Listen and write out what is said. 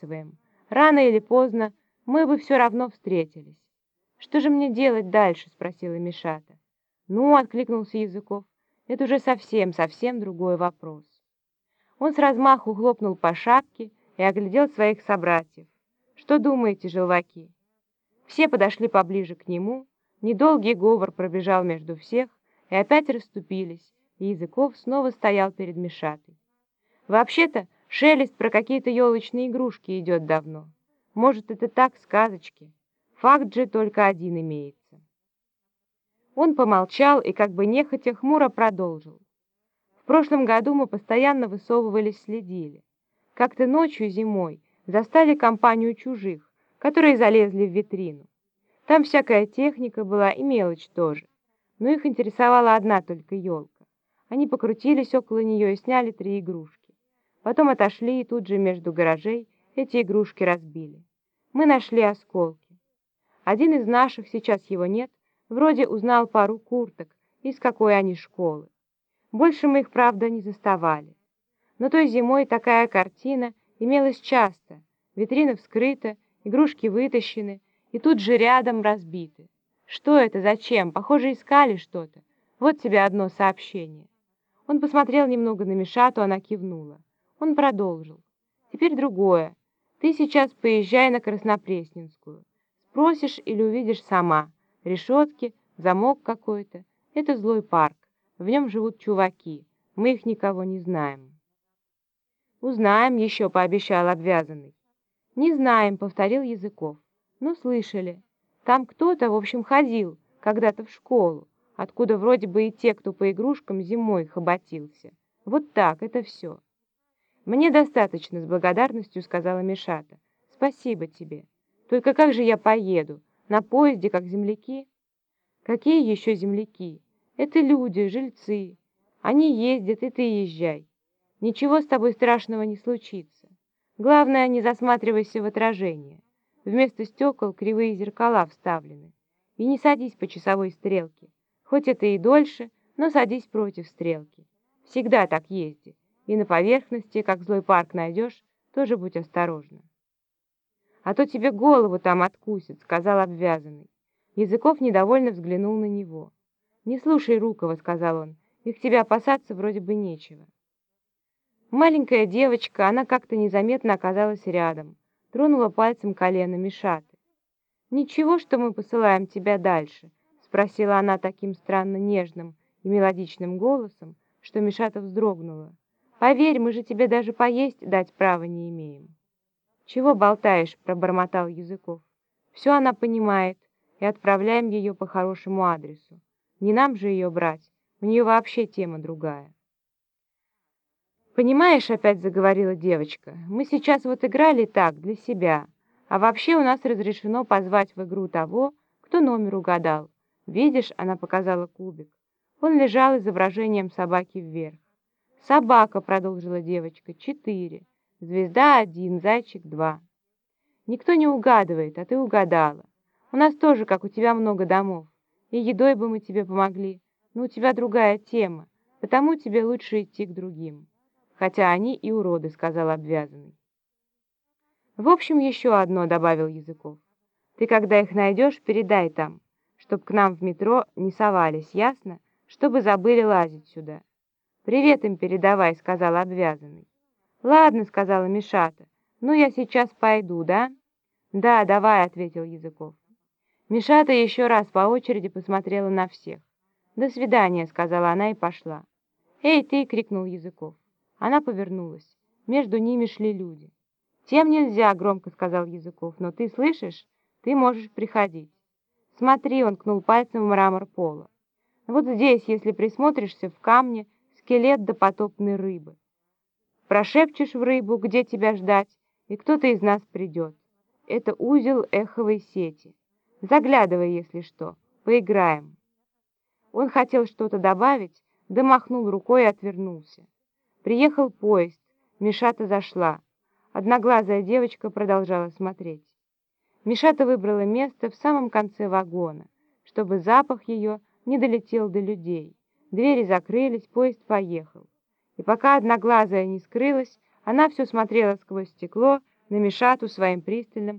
забрасываем. Рано или поздно мы бы все равно встретились. «Что же мне делать дальше?» — спросила Мишата. «Ну», — откликнулся Языков, — «это уже совсем-совсем другой вопрос». Он с размаху хлопнул по шапке и оглядел своих собратьев. «Что думаете, желваки?» Все подошли поближе к нему, недолгий говор пробежал между всех, и опять расступились, и Языков снова стоял перед Мишатой. Вообще-то, шелест про какие-то елочные игрушки идет давно. Может, это так, сказочки. Факт же только один имеется. Он помолчал и как бы нехотя хмуро продолжил. В прошлом году мы постоянно высовывались, следили. Как-то ночью зимой застали компанию чужих, которые залезли в витрину. Там всякая техника была и мелочь тоже, но их интересовала одна только елка. Они покрутились около нее и сняли три игрушки. Потом отошли и тут же между гаражей эти игрушки разбили. Мы нашли осколки. Один из наших, сейчас его нет, вроде узнал пару курток, из какой они школы. Больше мы их, правда, не заставали. Но той зимой такая картина имелась часто. Витрина вскрыта, игрушки вытащены, и тут же рядом разбиты. Что это, зачем? Похоже, искали что-то. Вот тебе одно сообщение. Он посмотрел немного на Мишату, она кивнула. Он продолжил. Теперь другое. Ты сейчас поезжай на Краснопресненскую. Спросишь или увидишь сама. Решетки, замок какой-то. Это злой парк. В нем живут чуваки. Мы их никого не знаем. «Узнаем еще», — пообещал обвязанный. «Не знаем», — повторил Языков. «Ну, слышали. Там кто-то, в общем, ходил когда-то в школу, откуда вроде бы и те, кто по игрушкам зимой хоботился. Вот так, это все». «Мне достаточно», — с благодарностью сказала Мишата. «Спасибо тебе. Только как же я поеду? На поезде, как земляки?» «Какие еще земляки? Это люди, жильцы. Они ездят, и ты езжай. Ничего с тобой страшного не случится. Главное, не засматривайся в отражение. Вместо стекол кривые зеркала вставлены. И не садись по часовой стрелке. Хоть это и дольше, но садись против стрелки. Всегда так езди. И на поверхности, как злой парк найдешь, тоже будь осторожна. «А то тебе голову там откусит», — сказал обвязанный. Языков недовольно взглянул на него. «Не слушай Рукова», — сказал он, — «их тебя опасаться вроде бы нечего». Маленькая девочка, она как-то незаметно оказалась рядом, тронула пальцем колено Мишаты. «Ничего, что мы посылаем тебя дальше?» — спросила она таким странно нежным и мелодичным голосом, что Мишата вздрогнула. «Поверь, мы же тебе даже поесть дать права не имеем». «Чего болтаешь?» — пробормотал Языков. «Все она понимает, и отправляем ее по хорошему адресу. Не нам же ее брать, у нее вообще тема другая». «Понимаешь, — опять заговорила девочка, — мы сейчас вот играли так, для себя, а вообще у нас разрешено позвать в игру того, кто номер угадал. Видишь, — она показала кубик, — он лежал изображением собаки вверх. «Собака», — продолжила девочка, — «четыре, звезда один, зайчик два». «Никто не угадывает, а ты угадала. У нас тоже, как у тебя, много домов, и едой бы мы тебе помогли, но у тебя другая тема, потому тебе лучше идти к другим» хотя они и уроды», — сказал обвязанный. «В общем, еще одно», — добавил Языков. «Ты, когда их найдешь, передай там, чтоб к нам в метро не совались, ясно? Чтобы забыли лазить сюда». «Привет им передавай», — сказал обвязанный. «Ладно», — сказала Мишата. «Ну, я сейчас пойду, да?» «Да, давай», — ответил Языков. Мишата еще раз по очереди посмотрела на всех. «До свидания», — сказала она и пошла. «Эй, ты!» — крикнул Языков. Она повернулась. Между ними шли люди. «Тем нельзя», — громко сказал Языков, — «но ты слышишь? Ты можешь приходить». «Смотри», — он кнул пальцем в мрамор пола. «Вот здесь, если присмотришься, в камне скелет допотопной рыбы. Прошепчешь в рыбу, где тебя ждать, и кто-то из нас придет. Это узел эховой сети. Заглядывай, если что, поиграем». Он хотел что-то добавить, да махнул рукой и отвернулся. Приехал поезд, Мишата зашла. Одноглазая девочка продолжала смотреть. Мишата выбрала место в самом конце вагона, чтобы запах ее не долетел до людей. Двери закрылись, поезд поехал. И пока одноглазая не скрылась, она все смотрела сквозь стекло, на Мишату своим пристальным,